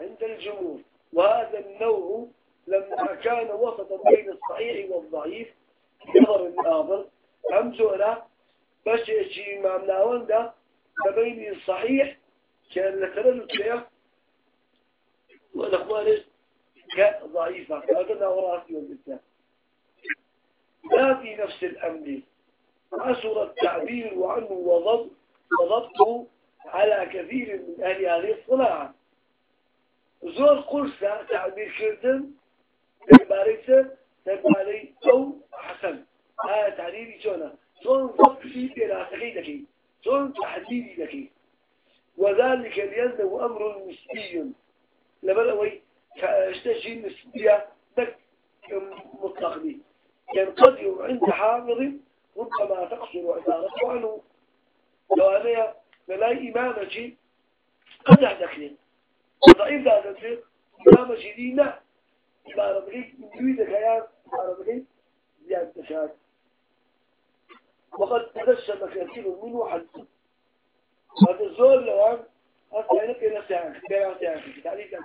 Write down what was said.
عند الجمهور. وهذا النوع لما كان وسطا بين الصحيح والضعيف نظر الناظر هم زولا باش يجي مع مناون ده بين الصحيح كأن لتردد فيه والأخوان كضعيفة. هذا وراسي والبتاع لا في نفس الأمر. أسر التعبير عنه وضبط وضبطه على كثير من أهل هذه الصناعة. قرصة تعبير كردن تباريسة تباري أو حسن هذا تعبيري شونا شون ضبط في دراسة لكي شون تحديدي لكي وذلك لأنه أمر نسبي. لبلوي اشتجي نسبية دك مطلق به ينقضي عند حافظ ربما تقصر عبارته عنه. لو أنا ملاي إمامة قد أحدثني ضعيف هذا الشيء إمامة بغيك من كيان إمامة بغيك زيادة تشاهد وقد تدشم كثير منه حتى هذا الزول لو أن أصلا إلى ساعة كبيرة ساعة تعليق